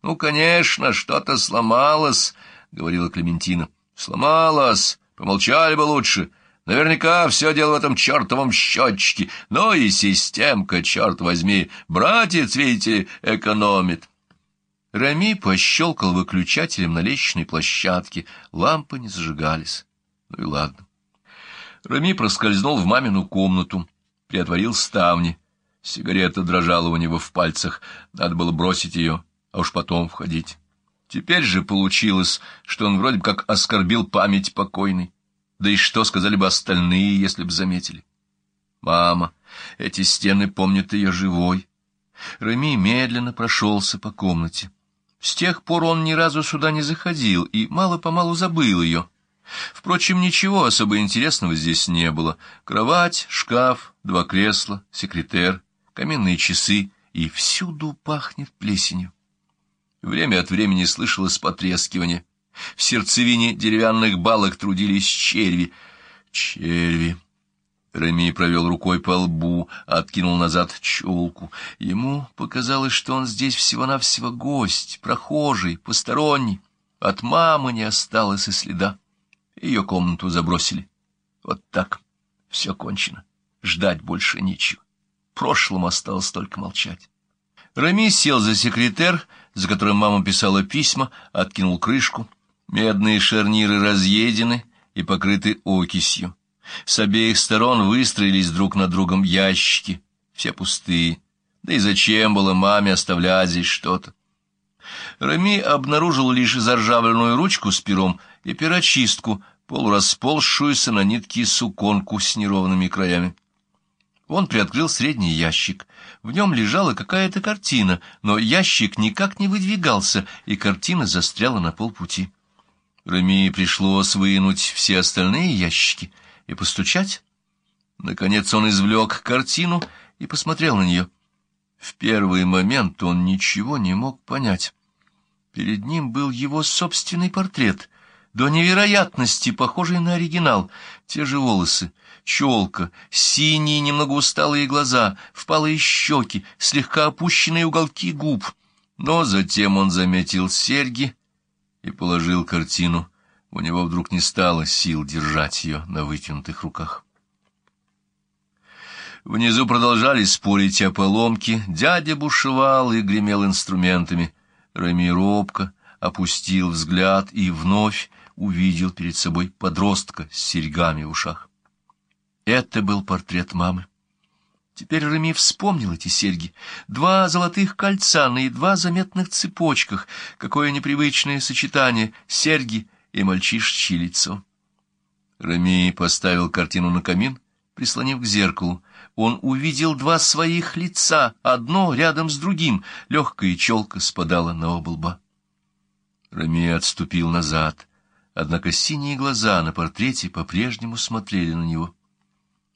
— Ну, конечно, что-то сломалось, — говорила Клементина. — Сломалось. Помолчали бы лучше. Наверняка все дело в этом чертовом счетчике. Ну и системка, черт возьми, братец, видите, экономит. Рами пощелкал выключателем на лестничной площадке. Лампы не зажигались. Ну и ладно. Рами проскользнул в мамину комнату, приотворил ставни. Сигарета дрожала у него в пальцах. Надо было бросить ее, а уж потом входить. Теперь же получилось, что он вроде как оскорбил память покойной. Да и что сказали бы остальные, если бы заметили? Мама, эти стены помнят ее живой. Рами медленно прошелся по комнате. С тех пор он ни разу сюда не заходил и мало-помалу забыл ее. Впрочем, ничего особо интересного здесь не было. Кровать, шкаф, два кресла, секретер, каменные часы, и всюду пахнет плесенью. Время от времени слышалось потрескивание. В сердцевине деревянных балок трудились черви. Черви. Реми провел рукой по лбу, откинул назад челку. Ему показалось, что он здесь всего-навсего гость, прохожий, посторонний. От мамы не осталось и следа. Ее комнату забросили. Вот так. Все кончено. Ждать больше нечего. Прошлому осталось только молчать. Рами сел за секретер, за которым мама писала письма, откинул крышку. Медные шарниры разъедены и покрыты окисью. С обеих сторон выстроились друг над другом ящики, все пустые. Да и зачем было маме оставлять здесь что-то? Рами обнаружил лишь заржавленную ручку с пером и перочистку, полурасползшуюся на нитке суконку с неровными краями. Он приоткрыл средний ящик. В нем лежала какая-то картина, но ящик никак не выдвигался, и картина застряла на полпути. Рами пришлось вынуть все остальные ящики и постучать. Наконец он извлек картину и посмотрел на нее. В первый момент он ничего не мог понять. Перед ним был его собственный портрет, до невероятности похожий на оригинал. Те же волосы, челка, синие немного усталые глаза, впалые щеки, слегка опущенные уголки губ. Но затем он заметил серьги и положил картину. У него вдруг не стало сил держать ее на вытянутых руках. Внизу продолжали спорить о поломке, дядя бушевал и гремел инструментами. Рами робко опустил взгляд и вновь увидел перед собой подростка с серьгами в ушах. Это был портрет мамы. Теперь Реми вспомнил эти серьги. Два золотых кольца на едва заметных цепочках. Какое непривычное сочетание серьги и мальчишечье лицо. Реми поставил картину на камин, прислонив к зеркалу. Он увидел два своих лица, одно рядом с другим. Легкая челка спадала на оба лба. Реми отступил назад, однако синие глаза на портрете по-прежнему смотрели на него.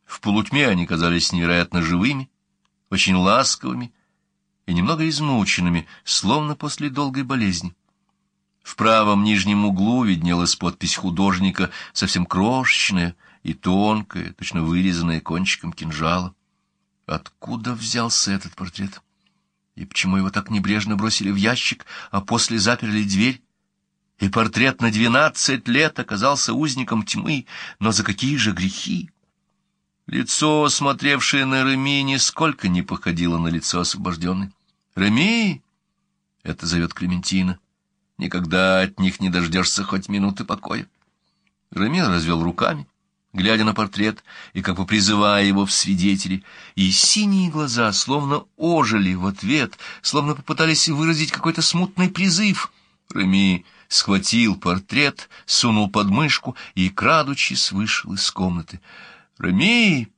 В полутьме они казались невероятно живыми, очень ласковыми и немного измученными, словно после долгой болезни. В правом нижнем углу виднелась подпись художника, совсем крошечная и тонкая, точно вырезанная кончиком кинжала. Откуда взялся этот портрет? И почему его так небрежно бросили в ящик, а после заперли дверь? И портрет на двенадцать лет оказался узником тьмы, но за какие же грехи? Лицо, смотревшее на Реми, нисколько не походило на лицо освобожденной. «Реми!» — это зовет Клементина. «Никогда от них не дождешься хоть минуты покоя». Реми развел руками, глядя на портрет и как бы призывая его в свидетели, и синие глаза словно ожили в ответ, словно попытались выразить какой-то смутный призыв. Реми схватил портрет, сунул под мышку и, крадучись, вышел из комнаты — Рами!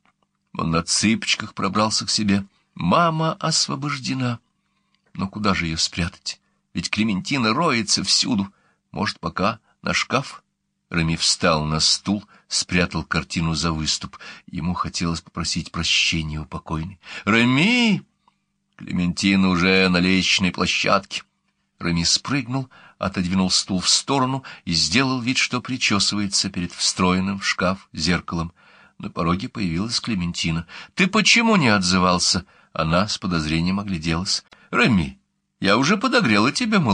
Он на цыпочках пробрался к себе. Мама освобождена. Но куда же ее спрятать? Ведь Клементина роется всюду. Может, пока на шкаф? Рами встал на стул, спрятал картину за выступ. Ему хотелось попросить прощения у покойной. «Рами!» Клементина уже на лестничной площадке. Рами спрыгнул, отодвинул стул в сторону и сделал вид, что причесывается перед встроенным в шкаф зеркалом. На пороге появилась Клементина. «Ты почему не отзывался?» Она с подозрением огляделась. «Реми, я уже подогрела тебе, мол.